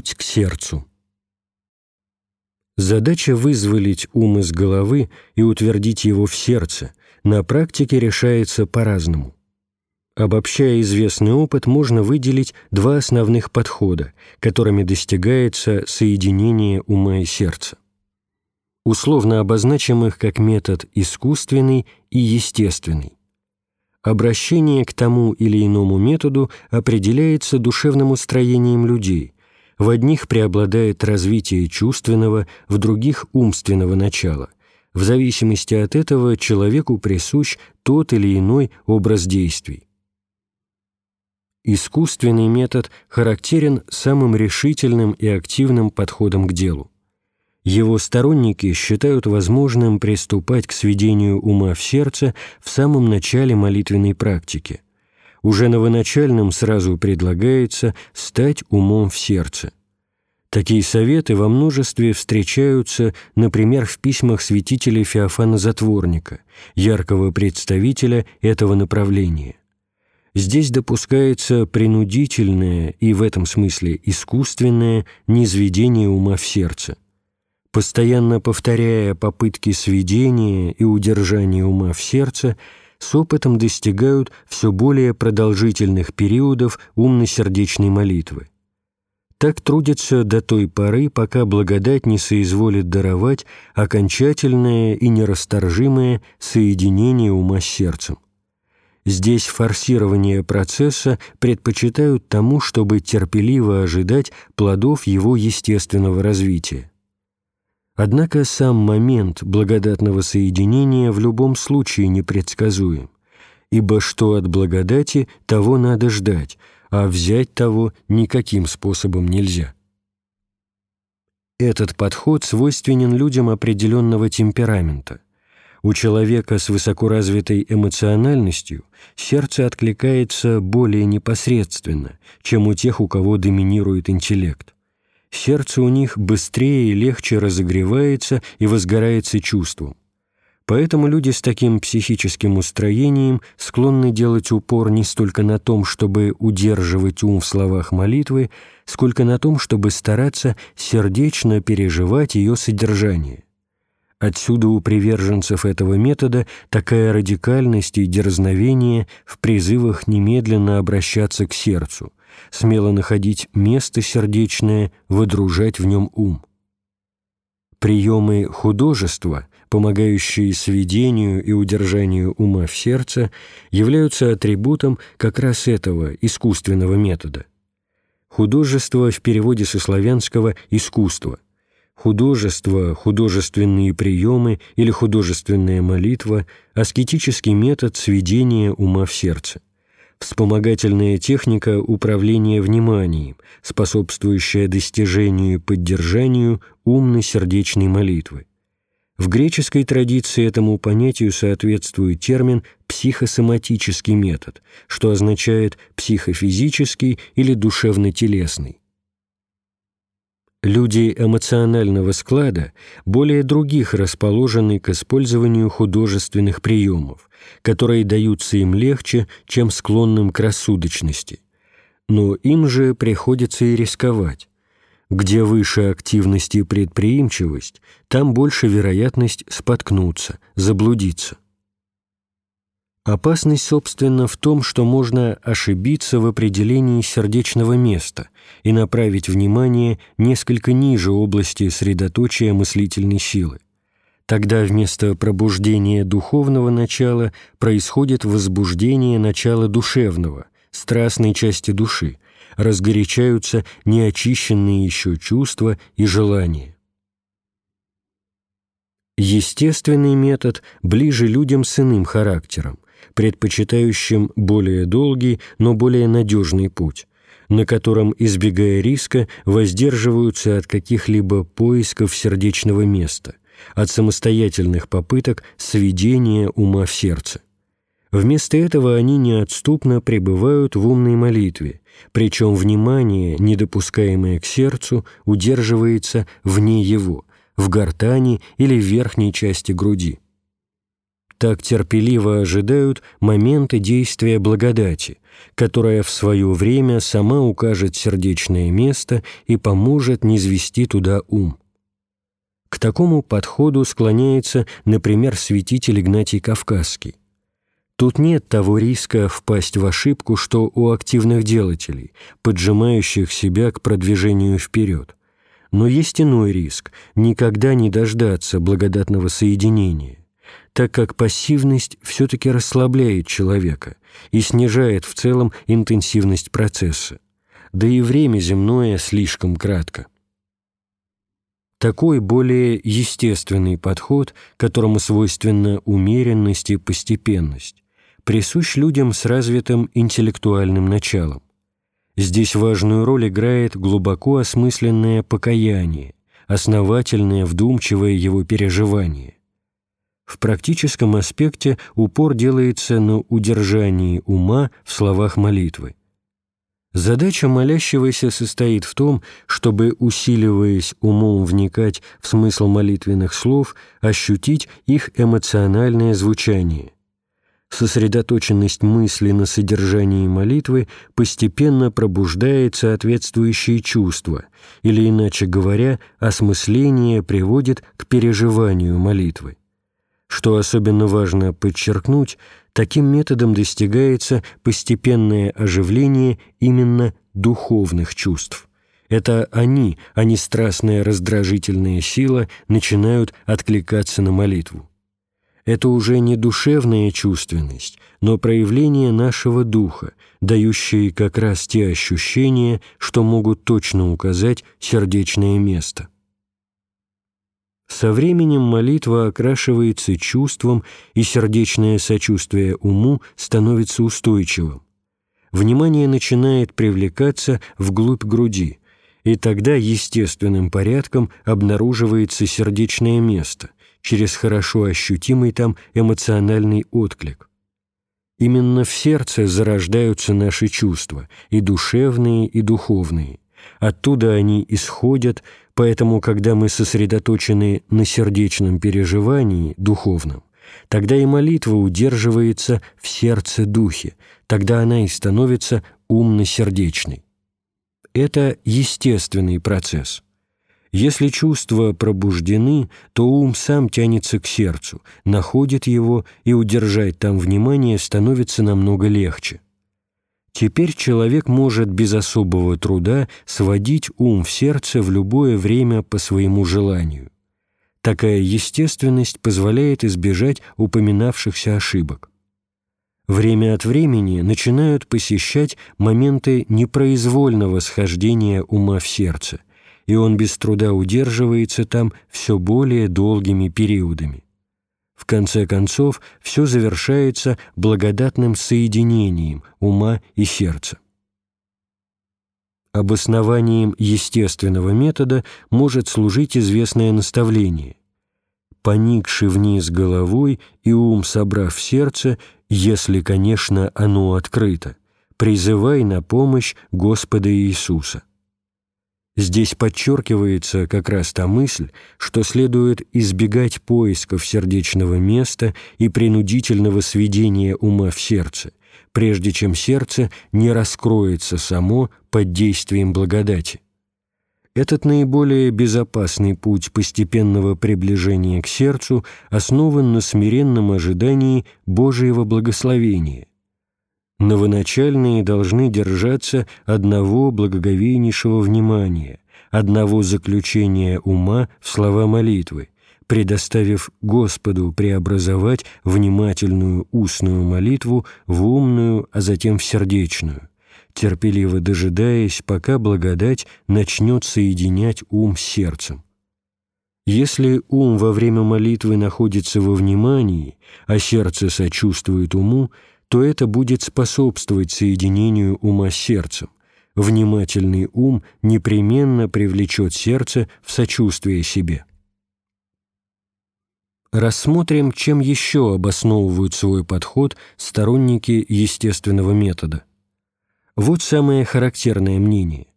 Путь к сердцу. Задача вызволить ум из головы и утвердить его в сердце на практике решается по-разному. Обобщая известный опыт, можно выделить два основных подхода, которыми достигается соединение ума и сердца. Условно обозначим их как метод искусственный и естественный. Обращение к тому или иному методу определяется душевным устроением людей. В одних преобладает развитие чувственного, в других – умственного начала. В зависимости от этого человеку присущ тот или иной образ действий. Искусственный метод характерен самым решительным и активным подходом к делу. Его сторонники считают возможным приступать к сведению ума в сердце в самом начале молитвенной практики. Уже новоначальным сразу предлагается стать умом в сердце. Такие советы во множестве встречаются, например, в письмах святителя Феофана Затворника, яркого представителя этого направления. Здесь допускается принудительное и в этом смысле искусственное низведение ума в сердце – Постоянно повторяя попытки сведения и удержания ума в сердце, с опытом достигают все более продолжительных периодов умно-сердечной молитвы. Так трудятся до той поры, пока благодать не соизволит даровать окончательное и нерасторжимое соединение ума с сердцем. Здесь форсирование процесса предпочитают тому, чтобы терпеливо ожидать плодов его естественного развития. Однако сам момент благодатного соединения в любом случае непредсказуем, ибо что от благодати, того надо ждать, а взять того никаким способом нельзя. Этот подход свойственен людям определенного темперамента. У человека с высокоразвитой эмоциональностью сердце откликается более непосредственно, чем у тех, у кого доминирует интеллект сердце у них быстрее и легче разогревается и возгорается чувством. Поэтому люди с таким психическим устроением склонны делать упор не столько на том, чтобы удерживать ум в словах молитвы, сколько на том, чтобы стараться сердечно переживать ее содержание. Отсюда у приверженцев этого метода такая радикальность и дерзновение в призывах немедленно обращаться к сердцу, смело находить место сердечное, выдружать в нем ум. Приемы художества, помогающие сведению и удержанию ума в сердце, являются атрибутом как раз этого искусственного метода. Художество в переводе со славянского «искусство», художество, художественные приемы или художественная молитва, аскетический метод сведения ума в сердце вспомогательная техника управления вниманием, способствующая достижению и поддержанию умной сердечной молитвы. В греческой традиции этому понятию соответствует термин «психосоматический метод», что означает «психофизический» или «душевно-телесный». Люди эмоционального склада более других расположены к использованию художественных приемов, которые даются им легче, чем склонным к рассудочности. Но им же приходится и рисковать. Где выше активность и предприимчивость, там больше вероятность споткнуться, заблудиться. Опасность, собственно, в том, что можно ошибиться в определении сердечного места и направить внимание несколько ниже области средоточия мыслительной силы. Тогда вместо пробуждения духовного начала происходит возбуждение начала душевного, страстной части души, разгорячаются неочищенные еще чувства и желания. Естественный метод ближе людям с иным характером, предпочитающим более долгий, но более надежный путь, на котором, избегая риска, воздерживаются от каких-либо поисков сердечного места, от самостоятельных попыток сведения ума в сердце. Вместо этого они неотступно пребывают в умной молитве, причем внимание, недопускаемое к сердцу, удерживается вне его, в гортани или в верхней части груди так терпеливо ожидают моменты действия благодати, которая в свое время сама укажет сердечное место и поможет низвести туда ум. К такому подходу склоняется, например, святитель Игнатий Кавказский. Тут нет того риска впасть в ошибку, что у активных делателей, поджимающих себя к продвижению вперед. Но есть иной риск – никогда не дождаться благодатного соединения, так как пассивность все-таки расслабляет человека и снижает в целом интенсивность процесса. Да и время земное слишком кратко. Такой более естественный подход, которому свойственна умеренность и постепенность, присущ людям с развитым интеллектуальным началом. Здесь важную роль играет глубоко осмысленное покаяние, основательное вдумчивое его переживание. В практическом аспекте упор делается на удержании ума в словах молитвы. Задача молящегося состоит в том, чтобы, усиливаясь умом вникать в смысл молитвенных слов, ощутить их эмоциональное звучание. Сосредоточенность мысли на содержании молитвы постепенно пробуждает соответствующие чувства, или, иначе говоря, осмысление приводит к переживанию молитвы. Что особенно важно подчеркнуть, таким методом достигается постепенное оживление именно духовных чувств. Это они, а не страстная раздражительная сила, начинают откликаться на молитву. Это уже не душевная чувственность, но проявление нашего духа, дающее как раз те ощущения, что могут точно указать сердечное место. Со временем молитва окрашивается чувством, и сердечное сочувствие уму становится устойчивым. Внимание начинает привлекаться вглубь груди, и тогда естественным порядком обнаруживается сердечное место через хорошо ощутимый там эмоциональный отклик. Именно в сердце зарождаются наши чувства, и душевные, и духовные. Оттуда они исходят, Поэтому, когда мы сосредоточены на сердечном переживании, духовном, тогда и молитва удерживается в сердце духе, тогда она и становится умно-сердечной. Это естественный процесс. Если чувства пробуждены, то ум сам тянется к сердцу, находит его, и удержать там внимание становится намного легче. Теперь человек может без особого труда сводить ум в сердце в любое время по своему желанию. Такая естественность позволяет избежать упоминавшихся ошибок. Время от времени начинают посещать моменты непроизвольного схождения ума в сердце, и он без труда удерживается там все более долгими периодами. В конце концов, все завершается благодатным соединением ума и сердца. Обоснованием естественного метода может служить известное наставление. «Поникши вниз головой и ум собрав в сердце, если, конечно, оно открыто, призывай на помощь Господа Иисуса». Здесь подчеркивается как раз та мысль, что следует избегать поисков сердечного места и принудительного сведения ума в сердце, прежде чем сердце не раскроется само под действием благодати. Этот наиболее безопасный путь постепенного приближения к сердцу основан на смиренном ожидании Божьего благословения. Новоначальные должны держаться одного благоговейнейшего внимания, одного заключения ума в слова молитвы, предоставив Господу преобразовать внимательную устную молитву в умную, а затем в сердечную, терпеливо дожидаясь, пока благодать начнет соединять ум с сердцем. Если ум во время молитвы находится во внимании, а сердце сочувствует уму, то это будет способствовать соединению ума с сердцем. Внимательный ум непременно привлечет сердце в сочувствие себе. Рассмотрим, чем еще обосновывают свой подход сторонники естественного метода. Вот самое характерное мнение.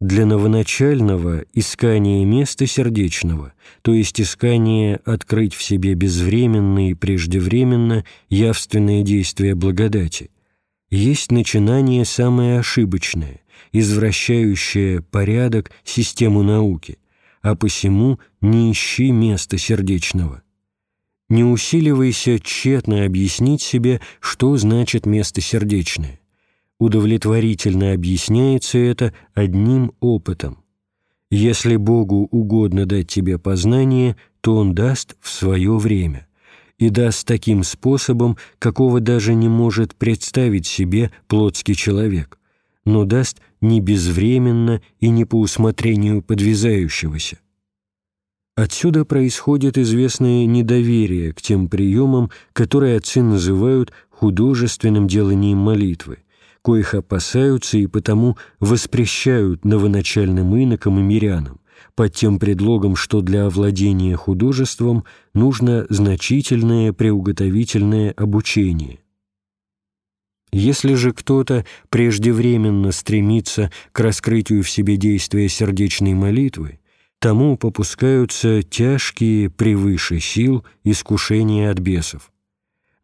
Для новоначального искание места сердечного, то есть искание открыть в себе безвременно и преждевременно явственное действие благодати, есть начинание самое ошибочное, извращающее порядок, систему науки, а посему не ищи места сердечного. Не усиливайся тщетно объяснить себе, что значит место сердечное. Удовлетворительно объясняется это одним опытом. Если Богу угодно дать тебе познание, то Он даст в свое время и даст таким способом, какого даже не может представить себе плотский человек, но даст не безвременно и не по усмотрению подвязающегося. Отсюда происходит известное недоверие к тем приемам, которые отцы называют художественным деланием молитвы, коих опасаются и потому воспрещают новоначальным инокам и мирянам, под тем предлогом, что для овладения художеством нужно значительное приуготовительное обучение. Если же кто-то преждевременно стремится к раскрытию в себе действия сердечной молитвы, тому попускаются тяжкие превыше сил искушения от бесов.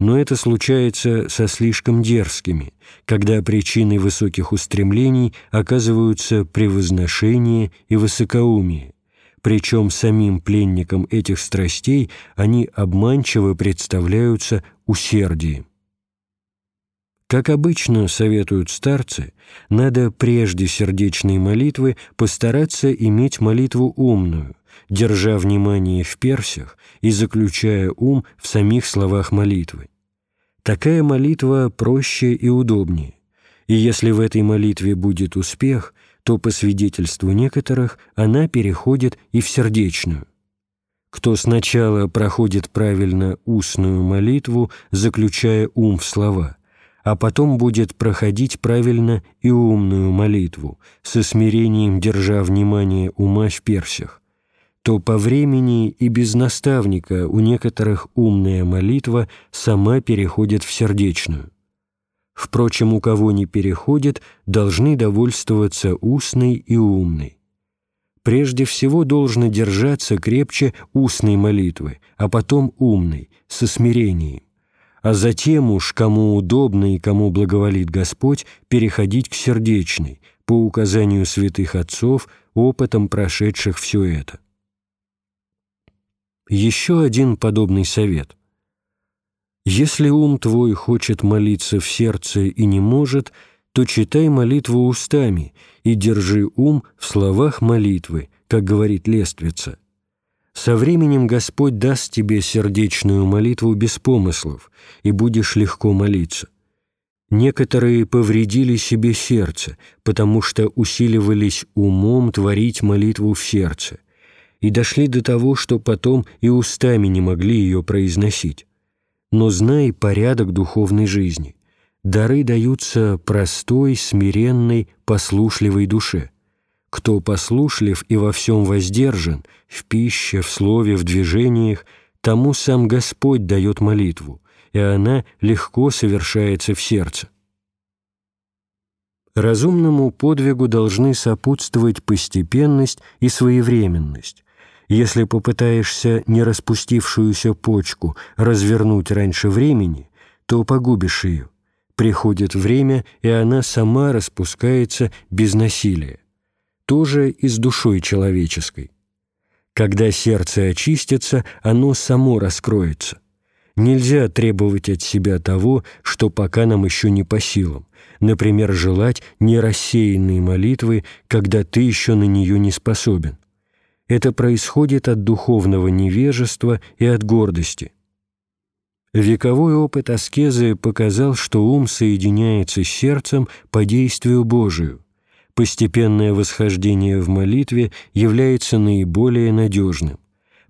Но это случается со слишком дерзкими, когда причиной высоких устремлений оказываются превозношение и высокоумие, причем самим пленникам этих страстей они обманчиво представляются усердием. Как обычно советуют старцы, надо прежде сердечной молитвы постараться иметь молитву умную, держа внимание в персях и заключая ум в самих словах молитвы. Такая молитва проще и удобнее, и если в этой молитве будет успех, то, по свидетельству некоторых, она переходит и в сердечную. Кто сначала проходит правильно устную молитву, заключая ум в слова – а потом будет проходить правильно и умную молитву, со смирением держа внимание ума в персях, то по времени и без наставника у некоторых умная молитва сама переходит в сердечную. Впрочем, у кого не переходит, должны довольствоваться устной и умной. Прежде всего должно держаться крепче устной молитвы, а потом умной, со смирением а затем уж, кому удобно и кому благоволит Господь, переходить к сердечной, по указанию святых отцов, опытом прошедших все это. Еще один подобный совет. Если ум твой хочет молиться в сердце и не может, то читай молитву устами и держи ум в словах молитвы, как говорит Лествица. Со временем Господь даст тебе сердечную молитву без помыслов, и будешь легко молиться. Некоторые повредили себе сердце, потому что усиливались умом творить молитву в сердце, и дошли до того, что потом и устами не могли ее произносить. Но знай порядок духовной жизни. Дары даются простой, смиренной, послушливой душе. Кто послушлив и во всем воздержан, в пище, в слове, в движениях, тому сам Господь дает молитву, и она легко совершается в сердце. Разумному подвигу должны сопутствовать постепенность и своевременность. Если попытаешься не распустившуюся почку развернуть раньше времени, то погубишь ее. Приходит время, и она сама распускается без насилия тоже и с душой человеческой. Когда сердце очистится, оно само раскроется. Нельзя требовать от себя того, что пока нам еще не по силам, например, желать нерассеянной молитвы, когда ты еще на нее не способен. Это происходит от духовного невежества и от гордости. Вековой опыт аскезы показал, что ум соединяется с сердцем по действию Божию, постепенное восхождение в молитве является наиболее надежным.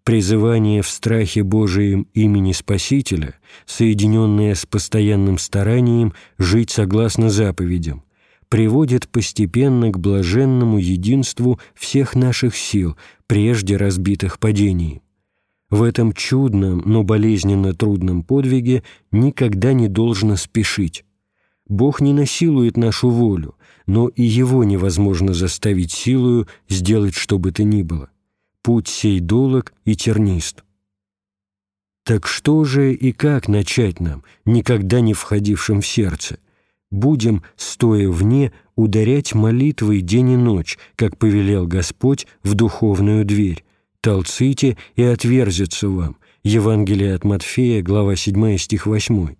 Призывание в страхе Божием имени Спасителя, соединенное с постоянным старанием жить согласно заповедям, приводит постепенно к блаженному единству всех наших сил, прежде разбитых падением. В этом чудном, но болезненно трудном подвиге никогда не должно спешить. Бог не насилует нашу волю, но и его невозможно заставить силою сделать что бы то ни было. Путь сей долог и тернист. Так что же и как начать нам, никогда не входившим в сердце? Будем, стоя вне, ударять молитвой день и ночь, как повелел Господь в духовную дверь. Толците и отверзится вам. Евангелие от Матфея, глава 7, стих 8.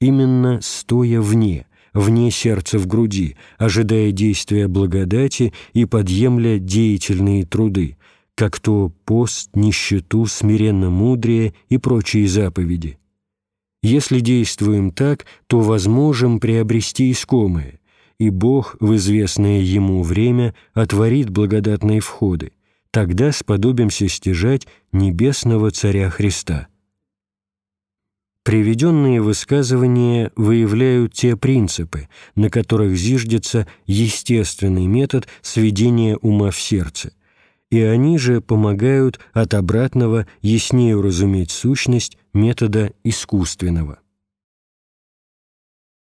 Именно стоя вне, вне сердца в груди, ожидая действия благодати и подъемля деятельные труды, как то пост, нищету, смиренно мудрее и прочие заповеди. Если действуем так, то возможем приобрести искомое, и Бог в известное Ему время отворит благодатные входы. Тогда сподобимся стяжать небесного Царя Христа. Приведенные высказывания выявляют те принципы, на которых зиждется естественный метод сведения ума в сердце, и они же помогают от обратного яснее уразуметь сущность метода искусственного.